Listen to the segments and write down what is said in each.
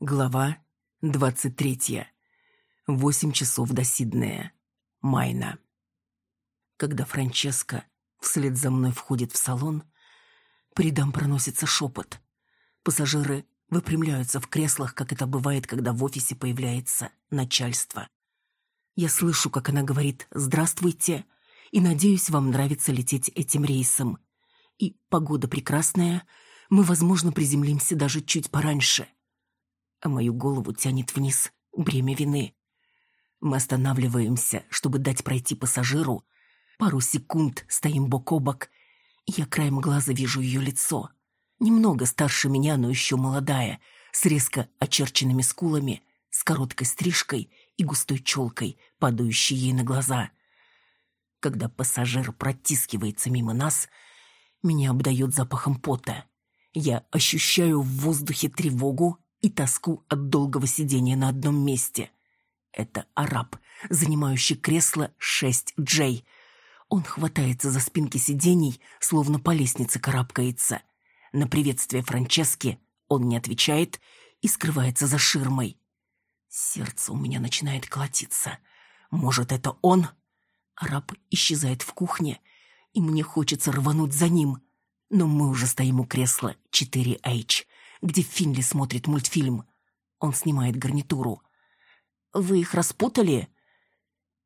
Глава 23. Восемь часов до Сиднея. Майна. Когда Франческа вслед за мной входит в салон, по рядам проносится шепот. Пассажиры выпрямляются в креслах, как это бывает, когда в офисе появляется начальство. Я слышу, как она говорит «Здравствуйте», и надеюсь, вам нравится лететь этим рейсом. И погода прекрасная, мы, возможно, приземлимся даже чуть пораньше а мою голову тянет вниз бремя вины. Мы останавливаемся, чтобы дать пройти пассажиру. Пару секунд стоим бок о бок, я краем глаза вижу ее лицо. Немного старше меня, но еще молодая, с резко очерченными скулами, с короткой стрижкой и густой челкой, падающей ей на глаза. Когда пассажир протискивается мимо нас, меня обдает запахом пота. Я ощущаю в воздухе тревогу и тоску от долгого сидения на одном месте. Это араб, занимающий кресло 6J. Он хватается за спинки сидений, словно по лестнице карабкается. На приветствие Франчески он не отвечает и скрывается за ширмой. Сердце у меня начинает колотиться. Может, это он? Араб исчезает в кухне, и мне хочется рвануть за ним. Но мы уже стоим у кресла 4H где Финли смотрит мультфильм. Он снимает гарнитуру. «Вы их распутали?»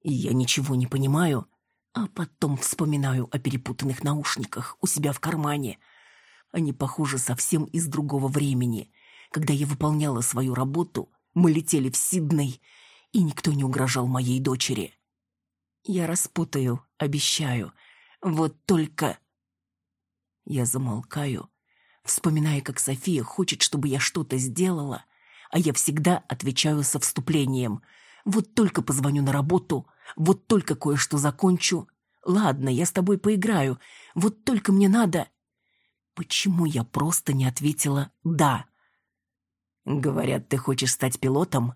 Я ничего не понимаю, а потом вспоминаю о перепутанных наушниках у себя в кармане. Они похожи совсем из другого времени. Когда я выполняла свою работу, мы летели в Сидней, и никто не угрожал моей дочери. Я распутаю, обещаю. Вот только... Я замолкаю, вспоминая, как София хочет, чтобы я что-то сделала, а я всегда отвечаю со вступлением. Вот только позвоню на работу, вот только кое-что закончу. Ладно, я с тобой поиграю, вот только мне надо... Почему я просто не ответила «да»? Говорят, ты хочешь стать пилотом?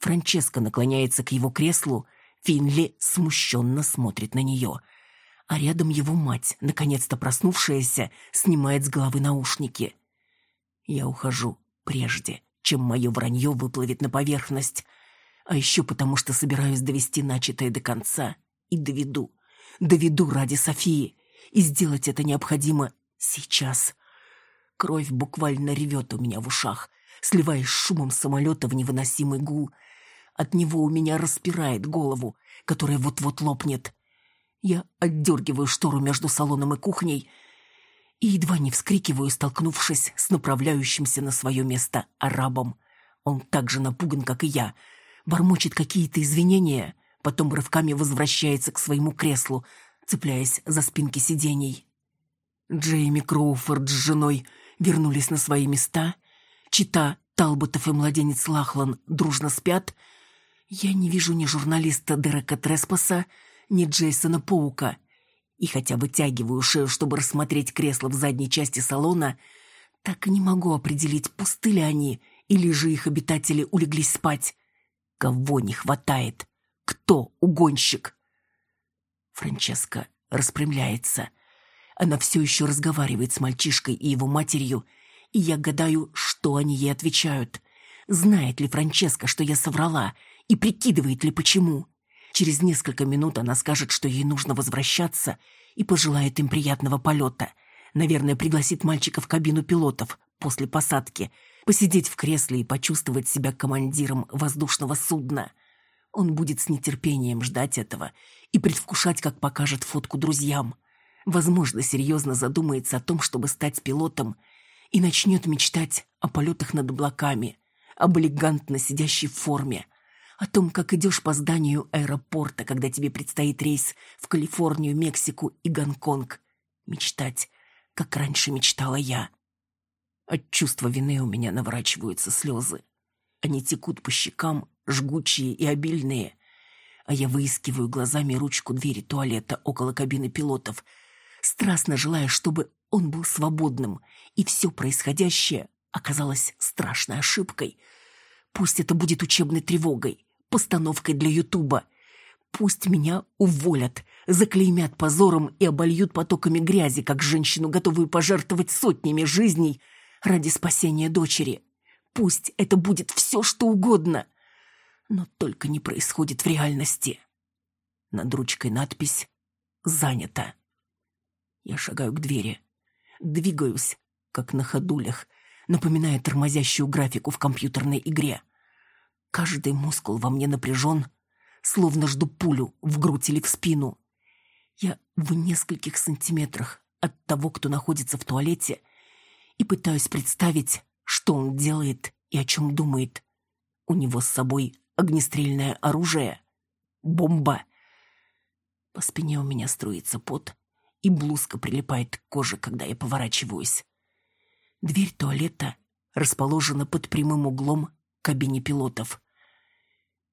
Франческа наклоняется к его креслу, Финли смущенно смотрит на нее — а рядом его мать, наконец-то проснувшаяся, снимает с головы наушники. Я ухожу прежде, чем мое вранье выплывет на поверхность, а еще потому, что собираюсь довести начатое до конца и доведу. Доведу ради Софии, и сделать это необходимо сейчас. Кровь буквально ревет у меня в ушах, сливаясь шумом самолета в невыносимый гул. От него у меня распирает голову, которая вот-вот лопнет. Я отдергиваю штору между салоном и кухней и едва не вскрикиваю, столкнувшись с направляющимся на свое место арабом. Он так же напуган, как и я, бормочет какие-то извинения, потом рывками возвращается к своему креслу, цепляясь за спинки сидений. Джейми Кроуфорд с женой вернулись на свои места, чита Талботов и младенец Лахлан дружно спят. Я не вижу ни журналиста Дерека Треспаса, ни Джейсона Паука. И хотя вытягиваю шею, чтобы рассмотреть кресло в задней части салона, так и не могу определить, пусты ли они, или же их обитатели улеглись спать. Кого не хватает? Кто угонщик? Франческа распрямляется. Она все еще разговаривает с мальчишкой и его матерью, и я гадаю, что они ей отвечают. Знает ли Франческа, что я соврала, и прикидывает ли почему? Через несколько минут она скажет, что ей нужно возвращаться, и пожелает им приятного полета. Наверное, пригласит мальчика в кабину пилотов после посадки, посидеть в кресле и почувствовать себя командиром воздушного судна. Он будет с нетерпением ждать этого и предвкушать, как покажет фотку друзьям. Возможно, серьезно задумается о том, чтобы стать пилотом, и начнет мечтать о полетах над облаками, об элегантно сидящей форме, о том, как идешь по зданию аэропорта, когда тебе предстоит рейс в Калифорнию, Мексику и Гонконг. Мечтать, как раньше мечтала я. От чувства вины у меня наворачиваются слезы. Они текут по щекам, жгучие и обильные, а я выискиваю глазами ручку двери туалета около кабины пилотов, страстно желая, чтобы он был свободным, и все происходящее оказалось страшной ошибкой. Пусть это будет учебной тревогой, постановкой для Ютуба. Пусть меня уволят, заклеймят позором и обольют потоками грязи, как женщину, готовую пожертвовать сотнями жизней ради спасения дочери. Пусть это будет все, что угодно, но только не происходит в реальности. Над ручкой надпись «Занято». Я шагаю к двери, двигаюсь, как на ходулях, напоминая тормозящую графику в компьютерной игре. Каждый мускул во мне напряжен, словно жду пулю в грудь или в спину. Я в нескольких сантиметрах от того, кто находится в туалете, и пытаюсь представить, что он делает и о чем думает. У него с собой огнестрельное оружие, бомба. По спине у меня струится пот, и блузка прилипает к коже, когда я поворачиваюсь. Дверь туалета расположена под прямым углом к кабине пилотов.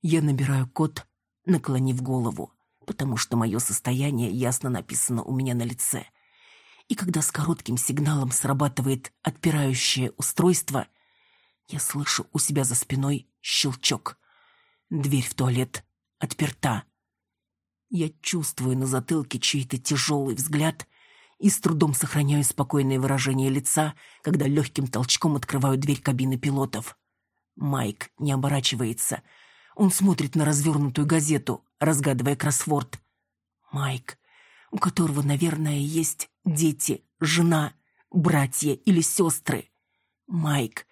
Я набираю код, наклонив голову, потому что мое состояние ясно написано у меня на лице. И когда с коротким сигналом срабатывает отпирающее устройство, я слышу у себя за спиной щелчок. Дверь в туалет отперта. Я чувствую на затылке чей-то тяжелый взгляд и с трудом сохраняю спокойное выражение лица, когда легким толчком открываю дверь кабины пилотов. Майк не оборачивается. Он смотрит на развернутую газету, разгадывая кроссворд. Майк, у которого, наверное, есть дети, жена, братья или сестры. Майк,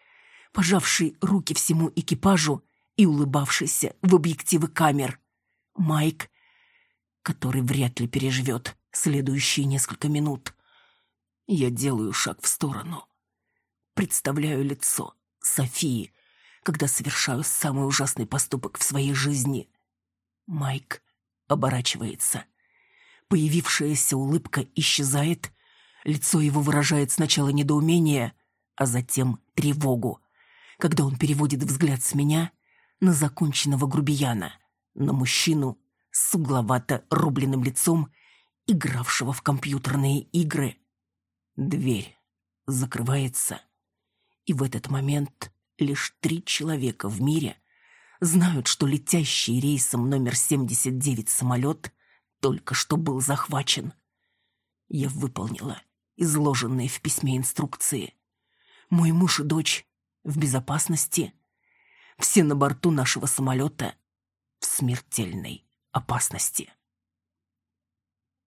пожавший руки всему экипажу и улыбавшийся в объективы камер. Майк, который вряд ли переживет следующие несколько минут. Я делаю шаг в сторону. Представляю лицо Софии, когда совершаю самый ужасный поступок в своей жизни. Майк оборачивается. Появившаяся улыбка исчезает, лицо его выражает сначала недоумение, а затем тревогу, когда он переводит взгляд с меня на законченного грубияна, на мужчину с угловато рубленным лицом игравшего в компьютерные игры. Дверь закрывается, и в этот момент лишь три человека в мире знают, что летящий рейсом номер 79 самолет только что был захвачен. Я выполнила изложенные в письме инструкции. Мой муж и дочь в безопасности. Все на борту нашего самолета в смертельной опасности.